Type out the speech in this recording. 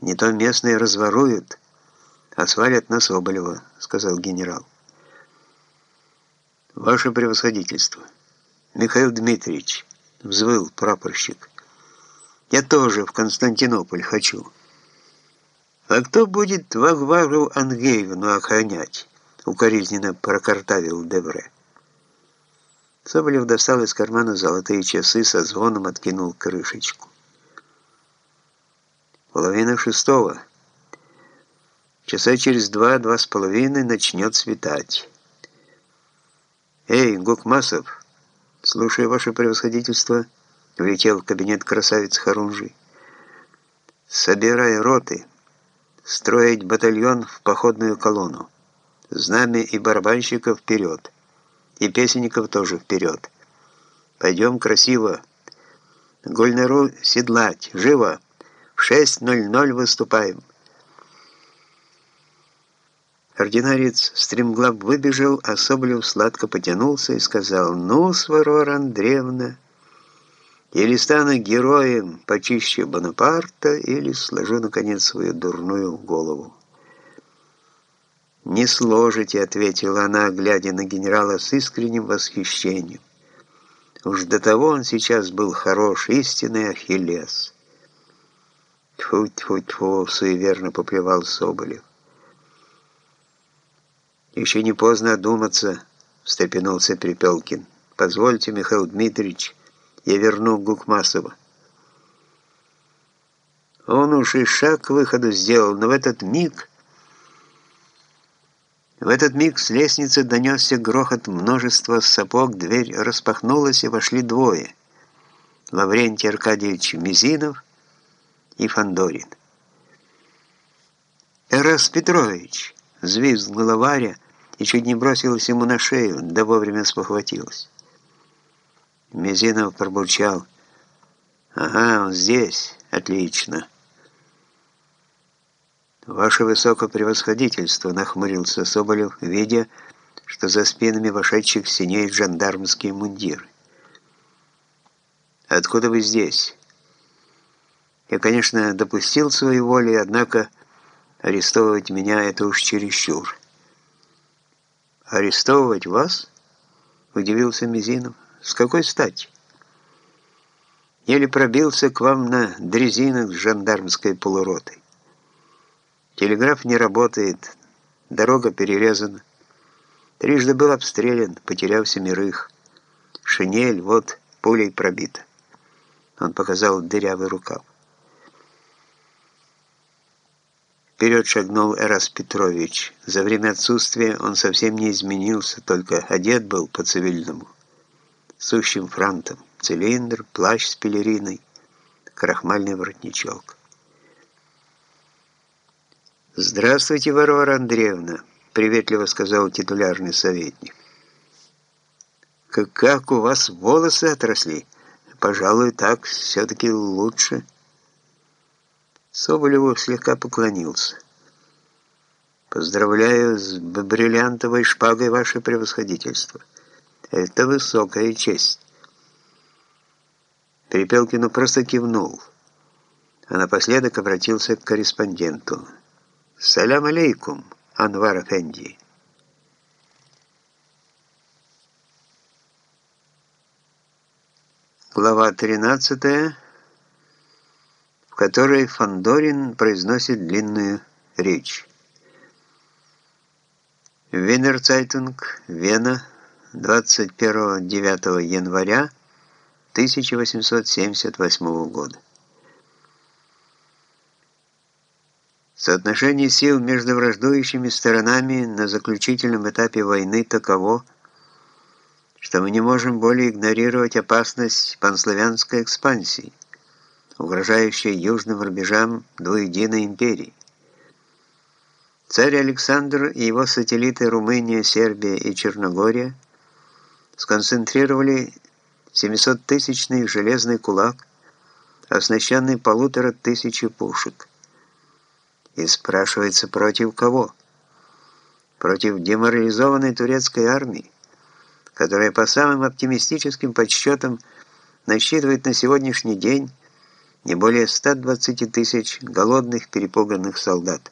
Не то местные разворуют, а свалят на Соболева», — сказал генерал. «Ваше превосходительство, Михаил Дмитриевич», — взвыл прапорщик, — «я тоже в Константинополь хочу». «А кто будет Вагвару Ангеевну охранять?» — укоризненно прокартавил Девре. Соболев достал из кармана золотые часы, со звоном откинул крышечку. Половина шестого. Часа через два-два с половиной начнет светать. «Эй, Гукмасов, слушай ваше превосходительство», — влетел в кабинет красавец Харунжий. «Собирай роты, строить батальон в походную колонну, знамя и барабанщиков вперед, и песенников тоже вперед. Пойдем красиво, Гульнару седлать, живо!» В 6.00 выступаем. Ординарец стремглав выбежал, а Соболев сладко потянулся и сказал, «Ну, Сварора Андреевна, или стану героем почище Бонапарта, или сложу, наконец, свою дурную голову». «Не сложите», — ответила она, глядя на генерала с искренним восхищением. Уж до того он сейчас был хорош, истинный Ахиллес. Тьфу-тьфу-тьфу, суеверно поплевал Соболев. Еще не поздно одуматься, встрепенулся Припелкин. Позвольте, Михаил Дмитриевич, я верну Гукмасова. Он уж и шаг к выходу сделал, но в этот миг... В этот миг с лестницы донесся грохот множества сапог, дверь распахнулась, и вошли двое. Лаврентий Аркадьевич Мизинов — и Фандорин. «Эрас Петрович!» — взвизгнула Варя и чуть не бросилась ему на шею, да вовремя спохватилась. Мизинов пробурчал. «Ага, он здесь. Отлично». «Ваше высокопревосходительство», — нахмурился Соболев, видя, что за спинами вошедших синеют жандармские мундиры. «Откуда вы здесь?» Я, конечно, допустил свою волю, однако арестовывать меня это уж чересчур. «Арестовывать вас?» — удивился Мизинов. «С какой стати?» Еле пробился к вам на дрезинах с жандармской полуротой. Телеграф не работает, дорога перерезана. Трижды был обстрелян, потеряв семерых. Шинель вот пулей пробита. Он показал дырявый рукав. Вперед шагнул Эрас Петрович. За время отсутствия он совсем не изменился, только одет был по-цивильному. Сущим франтом, цилиндр, плащ с пелериной, крахмальный воротничок. «Здравствуйте, Варвара Андреевна», — приветливо сказал титулярный советник. «Как, у вас волосы отросли? Пожалуй, так все-таки лучше». Соболеву слегка поклонился. «Поздравляю с бриллиантовой шпагой, ваше превосходительство. Это высокая честь». Перепелкину просто кивнул, а напоследок обратился к корреспонденту. «Салям алейкум, Анвар Эфенди». Глава тринадцатая, в которой Фандорин произносит длинную речь. Wiener Zeitung, Вена, 21-9 января 1878 года. Соотношение сил между враждующими сторонами на заключительном этапе войны таково, что мы не можем более игнорировать опасность панславянской экспансии угрожающая южным рубежам двуединой империи. Царь Александр и его сателлиты Румыния, Сербия и Черногория сконцентрировали 700-тысячный железный кулак, оснащенный полутора тысячи пушек. И спрашивается, против кого? Против деморализованной турецкой армии, которая по самым оптимистическим подсчетам насчитывает на сегодняшний день не более 120 тысяч голодных перепуганных солдат.